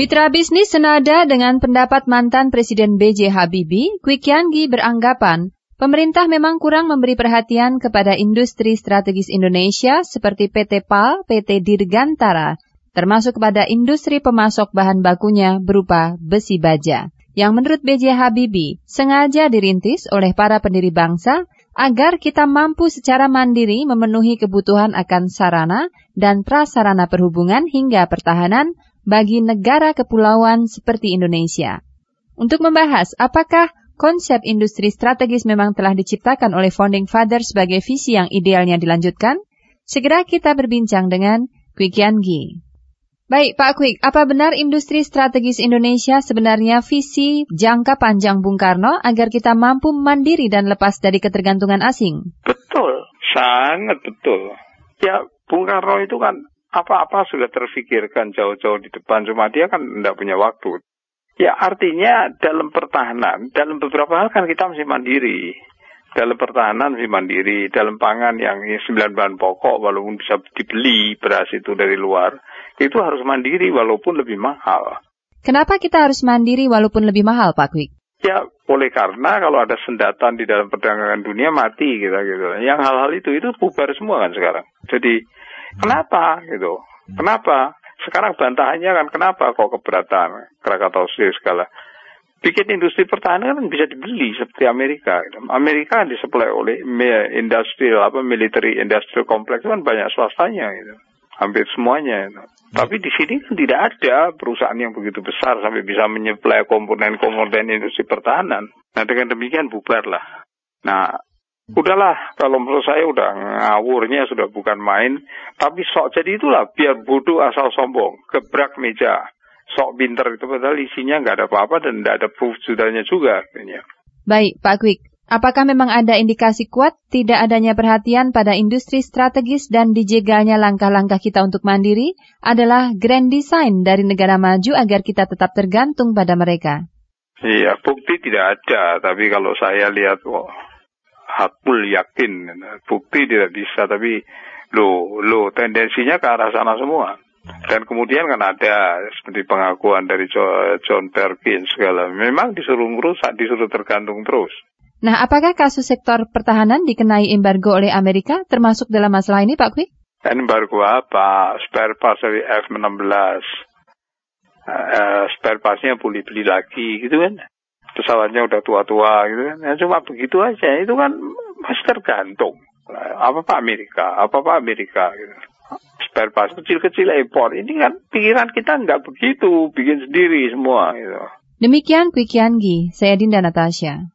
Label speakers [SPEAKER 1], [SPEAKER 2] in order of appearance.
[SPEAKER 1] Mitra bisnis senada dengan pendapat mantan Presiden B.J. Habibie, Yanggi beranggapan pemerintah memang kurang memberi perhatian kepada industri strategis Indonesia seperti PT PAL, PT Dirgantara, termasuk kepada industri pemasok bahan bakunya berupa besi baja, yang menurut B.J. Habibie sengaja dirintis oleh para pendiri bangsa agar kita mampu secara mandiri memenuhi kebutuhan akan sarana dan prasarana perhubungan hingga pertahanan bagi negara kepulauan seperti Indonesia. Untuk membahas apakah konsep industri strategis memang telah diciptakan oleh Founding Father sebagai visi yang idealnya dilanjutkan, segera kita berbincang dengan Kwik Yangi. Baik, Pak Kwik, apa benar industri strategis Indonesia sebenarnya visi jangka panjang Bung Karno agar kita mampu mandiri dan lepas dari ketergantungan asing?
[SPEAKER 2] Betul, sangat betul. Ya, Bung Karno itu kan apa-apa sudah terfikirkan jauh-jauh di depan, cuma dia kan tidak punya waktu. Ya artinya dalam pertahanan, dalam beberapa hal kan kita mesti mandiri. Dalam pertahanan mesti mandiri, dalam pangan yang sembilan bahan pokok walaupun bisa dibeli beras itu dari luar, itu harus mandiri walaupun lebih mahal.
[SPEAKER 1] Kenapa kita harus mandiri walaupun lebih mahal, Pak Kwik?
[SPEAKER 2] Ya, oleh karena kalau ada sendatan di dalam perdagangan dunia mati kita gitu. Yang hal-hal itu itu bubar semua kan sekarang. Jadi Kenapa gitu? Kenapa? Sekarang bantahannya kan kenapa kok keberatan Krakatau segala. Bikin industri pertahanan kan bisa dibeli seperti Amerika. Gitu. Amerika disuplai oleh industrial apa military industrial complex kan banyak swastanya gitu. Hampir semuanya. Gitu. Tapi di sini kan tidak ada perusahaan yang begitu besar sampai bisa menyuplai komponen-komponen industri pertahanan. Nah dengan demikian bubarlah. Nah Udahlah, kalau menurut saya udah ngawurnya sudah bukan main. Tapi sok jadi itulah, biar bodoh asal sombong. Gebrak meja. Sok pinter itu padahal isinya nggak ada apa-apa dan nggak ada proof sudahnya juga.
[SPEAKER 1] Baik, Pak Kwik. Apakah memang ada indikasi kuat tidak adanya perhatian pada industri strategis dan dijegalnya langkah-langkah kita untuk mandiri adalah grand design dari negara maju agar kita tetap tergantung pada mereka?
[SPEAKER 2] Iya, bukti tidak ada. Tapi kalau saya lihat, hakul yakin bukti tidak bisa tapi lo lo tendensinya ke arah sana semua dan kemudian kan ada seperti pengakuan dari John Perkins segala memang disuruh merusak disuruh tergantung terus
[SPEAKER 1] Nah, apakah kasus sektor pertahanan dikenai embargo oleh Amerika termasuk dalam masalah ini, Pak Kwi?
[SPEAKER 2] Embargo apa? Spare parts dari F-16. Uh, eh, spare partsnya beli-beli lagi gitu kan pesawatnya udah tua-tua gitu kan. Ya, cuma begitu aja. Itu kan masih tergantung. Apa Pak Amerika? Apa Pak Amerika? Gitu. Spare parts kecil-kecil impor. Ini kan pikiran kita nggak begitu. Bikin sendiri semua gitu.
[SPEAKER 1] Demikian Quick Yanggi, saya Dinda Natasha.